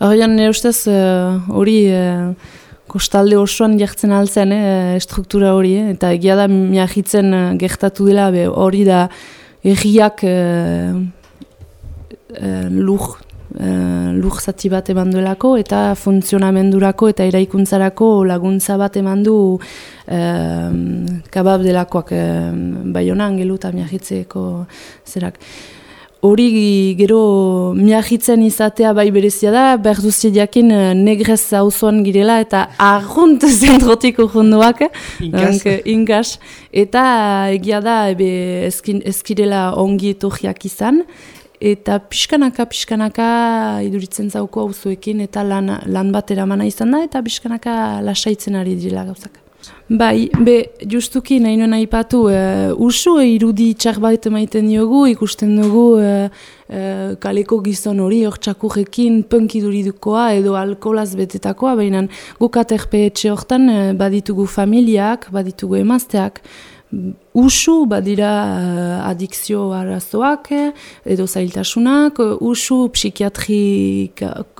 Horrean, nire ustez, hori uh, kostalde osoan jartzen altzen, eh, struktura hori, eh, eta egia da miahitzen uh, gertatu dela, hori da erriak uh, uh, lur, uh, zati bat eman duelako, eta funtzionamendurako eta eraikuntzarako laguntza bat eman du uh, kabab delakoak uh, bai honan gelu eta miahitzeko zerak hori gero miahitzen izatea bai berezia da, behar duzia jakin eh, negrez hauzoan girela eta argunt zentrotik urrunduak, inkas. Eta egia da ebe eskin, eskirela ongi etorriak izan, eta pixkanaka, pixkanaka iduritzen zauko hauzoekin eta lan, lan bat eramana izan da, eta pixkanaka lasaitzen ari dira gauzak. Bai, be, justuki nahi nuen aipatu, uh, usu irudi txarbait emaiten diogu, ikusten dugu uh, uh, kaleko gizon hori, hor txakurrekin dukoa edo alkolaz betetakoa, baina gukaterpe etxe hortan uh, baditugu familiak, baditugu emazteak, usu badira uh, adikzio arazoak edo zailtasunak, usu psikiatri,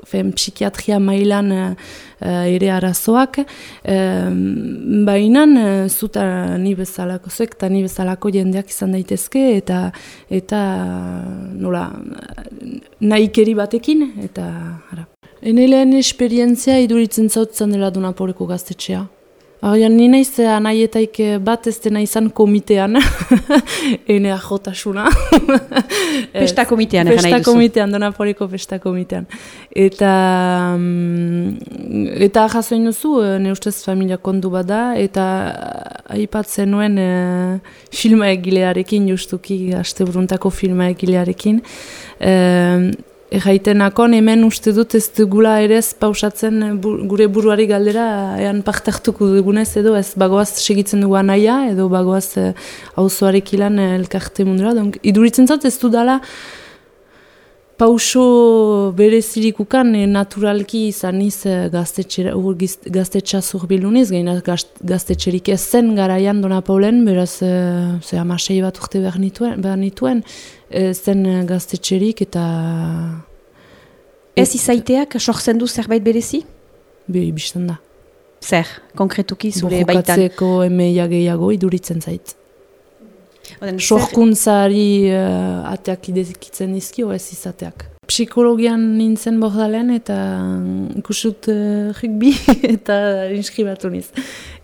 fen, psikiatria mailan uh, ere arazoak, um, baina zuta ni bezalako zuek eta ni bezalako jendeak izan daitezke eta eta nola nahikeri batekin eta ara. Eneleen esperientzia iduritzen zautzen dela dunaporeko gaztetxea. Arian, ni naiz nahietaik eh, bat ez dena izan komitean, ene ajotasuna. Pesta komitean, egin nahi duzu. Komitean, dona poriko pesta komitean. Eta, mm, eta jasoin duzu, eh, ne ustez familia kondu bada, eta aipatzen nuen e, filma egilearekin, justuki, aste buruntako filma egilearekin. E, Erraitenakon hemen uste dut ez dugula ere ez pausatzen eh, gure buruari galdera ean partartuko dugunez edo ez bagoaz segitzen dugu anaia edo bagoaz hauzoarek eh, ilan eh, elkarte mundura. Iduritzen zat ez dudala pauso berezirikukan eh, naturalki izan iz eh, gaztetxa zurbiluniz, gaina gaztetxerik ez zen garaian Dona Paulen, beraz eh, ze amasei bat urte behar nituen, behar nituen zen gaztetxerik eta... Ez izaiteak sortzen du zerbait berezi? Be, biztan da. Zer, konkretuki zure baitan? Bojokatzeko emeia gehiago iduritzen zait. Sorkuntzari uh, ateak idekitzen dizkio ez izateak. Psikologian nintzen bordalen eta ikusut uh, rugby eta inskribatu niz.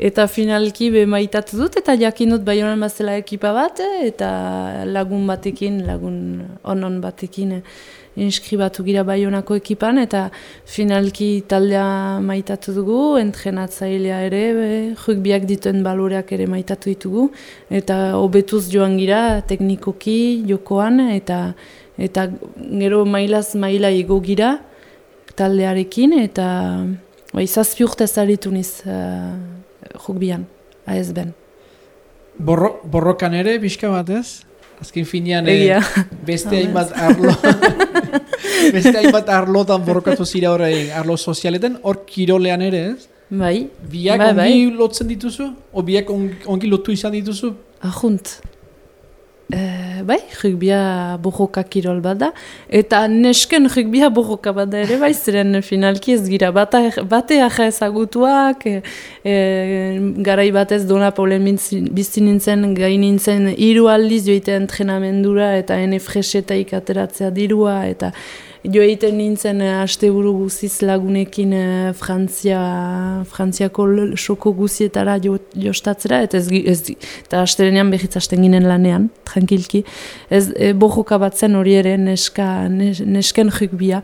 Eta finalki be maitatu dut eta jakin dut bai honen bazela ekipa bat eta lagun batekin, lagun onon batekin inskribatu gira baionako ekipan eta finalki taldea maitatu dugu, entrenatzailea ere, rugbiak dituen baloreak ere maitatu ditugu eta hobetuz joan gira teknikoki jokoan eta eta gero mailaz maila igo gira taldearekin eta bai, zazpi urte zaritu niz uh, rugbian, ASB-en. Borro, borrokan ere, bizka bat ez? Azken finean, eh, beste hainbat arlo, beste hainbat arlotan borrokatu zira horre arlo sozialetan, hor kirolean ere, ez? Bai. Biak bai, ongi bai. lotzen dituzu? O biak ongi lotu izan dituzu? Ahunt. E, bai, rugbia bojoka kirol bada, eta nesken rugbia bojoka bada ere, bai, ziren finalki ez gira, bate aja ezagutuak, e, e, garai batez dona polen bizti nintzen, gai nintzen, hiru aldiz joite entrenamendura, eta ene fresetaik ateratzea dirua, eta jo egiten nintzen uh, aste buru guziz lagunekin uh, Frantzia, Frantziako soko guzietara jo, jostatzera, eta ez, ez, eta asterenean behitz asten ginen lanean, tranquilki. Ez e, bojoka bat zen hori ere neska, nes, nesken jukbia.